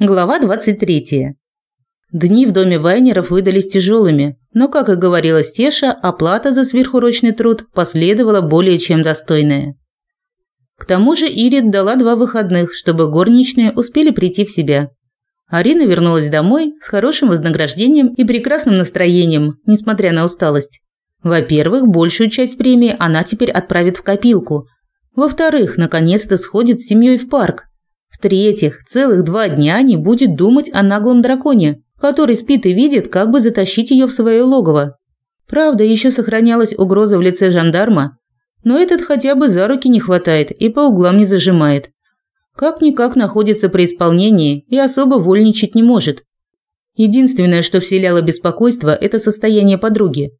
Глава 23. Дни в доме Вайнеров выдались тяжелыми, но, как и говорила Стеша, оплата за сверхурочный труд последовала более чем достойная. К тому же Ирит дала два выходных, чтобы горничные успели прийти в себя. Арина вернулась домой с хорошим вознаграждением и прекрасным настроением, несмотря на усталость. Во-первых, большую часть премии она теперь отправит в копилку. Во-вторых, наконец-то сходит с семьей в парк, в-третьих, целых два дня не будет думать о наглом драконе, который спит и видит, как бы затащить ее в свое логово. Правда, еще сохранялась угроза в лице жандарма, но этот хотя бы за руки не хватает и по углам не зажимает. Как-никак находится при исполнении и особо вольничать не может. Единственное, что вселяло беспокойство, это состояние подруги.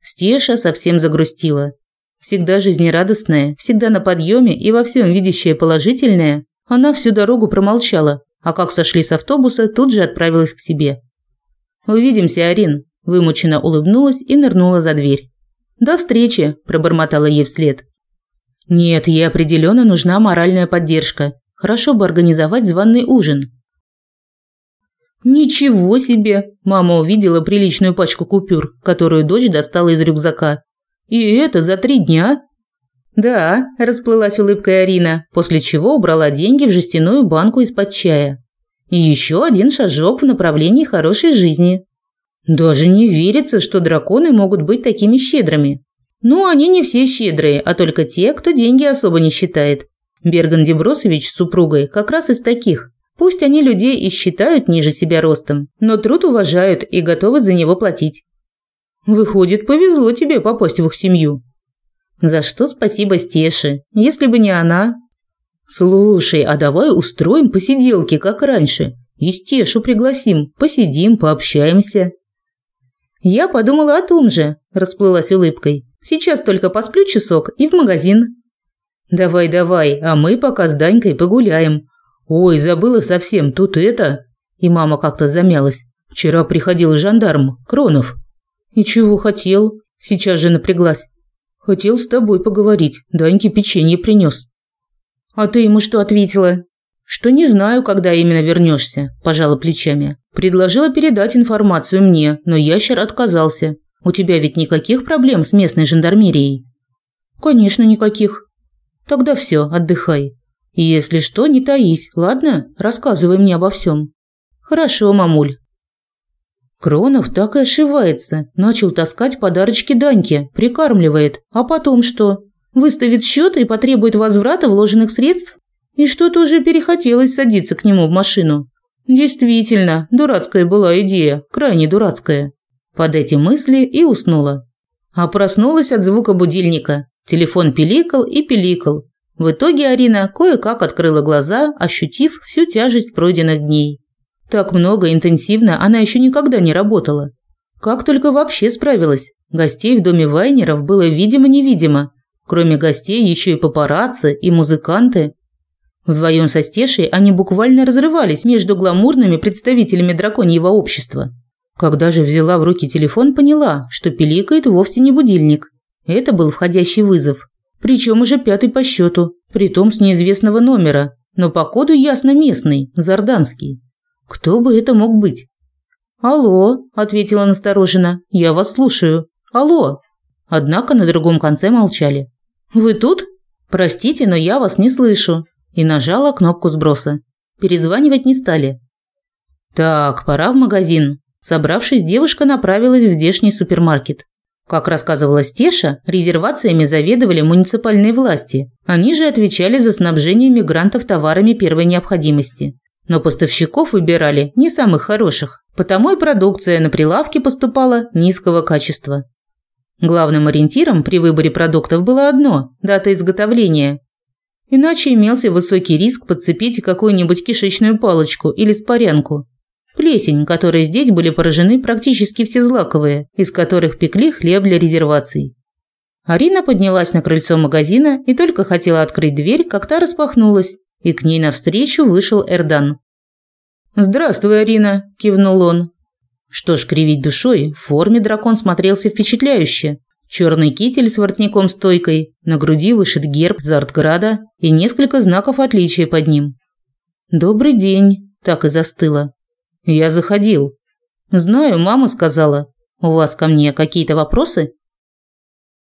Стеша совсем загрустила. Всегда жизнерадостная, всегда на подъеме и во всем видящая положительное, она всю дорогу промолчала, а как сошли с автобуса, тут же отправилась к себе. «Увидимся, Арин», – вымученно улыбнулась и нырнула за дверь. «До встречи», – пробормотала ей вслед. «Нет, ей определенно нужна моральная поддержка. Хорошо бы организовать званый ужин». «Ничего себе!» – мама увидела приличную пачку купюр, которую дочь достала из рюкзака. «И это за три дня?» «Да», – расплылась улыбкой Арина, после чего убрала деньги в жестяную банку из-под чая. И еще один шажок в направлении хорошей жизни. Даже не верится, что драконы могут быть такими щедрыми. Ну, они не все щедрые, а только те, кто деньги особо не считает. Берган Дебросович с супругой как раз из таких. Пусть они людей и считают ниже себя ростом, но труд уважают и готовы за него платить. Выходит, повезло тебе попасть в их семью. За что спасибо Стеше. Если бы не она... Слушай, а давай устроим посиделки, как раньше. И Стешу пригласим, посидим, пообщаемся. Я подумала о том же, расплылась улыбкой. Сейчас только посплю часок и в магазин. Давай, давай, а мы пока с Данькой погуляем. Ой, забыла совсем, тут это. И мама как-то замялась. Вчера приходил жандарм, Кронов. И чего хотел? Сейчас же напряглась. Хотел с тобой поговорить. Даньке печенье принес. А ты ему что ответила? Что не знаю, когда именно вернешься, пожала плечами. Предложила передать информацию мне, но ящер отказался. У тебя ведь никаких проблем с местной жандармерией? Конечно, никаких. Тогда все, отдыхай. И если что, не таись, ладно? Рассказывай мне обо всем. Хорошо, мамуль. Кронов так и ошивается. Начал таскать подарочки Даньке, прикармливает. А потом что? Выставит счет и потребует возврата вложенных средств? И что-то уже перехотелось садиться к нему в машину. Действительно, дурацкая была идея, крайне дурацкая. Под эти мысли и уснула. А проснулась от звука будильника. Телефон пиликал и пиликал. В итоге Арина кое-как открыла глаза, ощутив всю тяжесть пройденных дней. Так много интенсивно она еще никогда не работала. Как только вообще справилась. Гостей в доме Вайнеров было видимо-невидимо. Кроме гостей еще и папарацци, и музыканты. Вдвоем со Стешей они буквально разрывались между гламурными представителями драконьего общества. Когда же взяла в руки телефон, поняла, что пиликает вовсе не будильник. Это был входящий вызов. Причем уже пятый по счету, притом с неизвестного номера, но по коду ясно местный, зарданский. Кто бы это мог быть? «Алло», – ответила настороженно. «Я вас слушаю. Алло». Однако на другом конце молчали. «Вы тут? Простите, но я вас не слышу». И нажала кнопку сброса. Перезванивать не стали. «Так, пора в магазин». Собравшись, девушка направилась в здешний супермаркет. Как рассказывала Стеша, резервациями заведовали муниципальные власти. Они же отвечали за снабжение мигрантов товарами первой необходимости. Но поставщиков выбирали не самых хороших, потому и продукция на прилавке поступала низкого качества. Главным ориентиром при выборе продуктов было одно – дата изготовления. Иначе имелся высокий риск подцепить какую-нибудь кишечную палочку или спарянку. Плесень, которой здесь были поражены практически все злаковые, из которых пекли хлеб для резерваций. Арина поднялась на крыльцо магазина и только хотела открыть дверь, как та распахнулась, и к ней навстречу вышел Эрдан. «Здравствуй, Арина», – кивнул он. Что ж, кривить душой, в форме дракон смотрелся впечатляюще. Черный китель с воротником-стойкой, на груди вышит герб Зартграда и несколько знаков отличия под ним. «Добрый день», – так и застыла. Я заходил. Знаю, мама сказала. У вас ко мне какие-то вопросы?